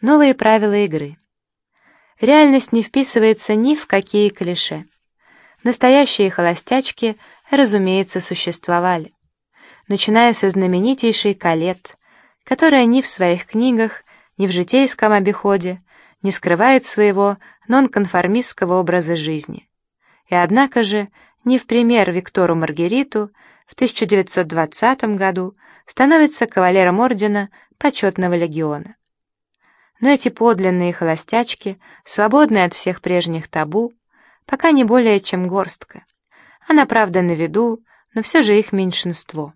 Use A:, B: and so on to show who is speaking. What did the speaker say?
A: Новые правила игры. Реальность не вписывается ни в какие клише. Настоящие холостячки, разумеется, существовали. Начиная со знаменитейшей Калет, которая ни в своих книгах, ни в житейском обиходе не скрывает своего нонконформистского образа жизни. И однако же, не в пример Виктору Маргариту, в 1920 году становится кавалером ордена почетного легиона. Но эти подлинные холостячки, свободные от всех прежних табу, пока не более чем горстка. Она, правда, на виду, но все же их меньшинство.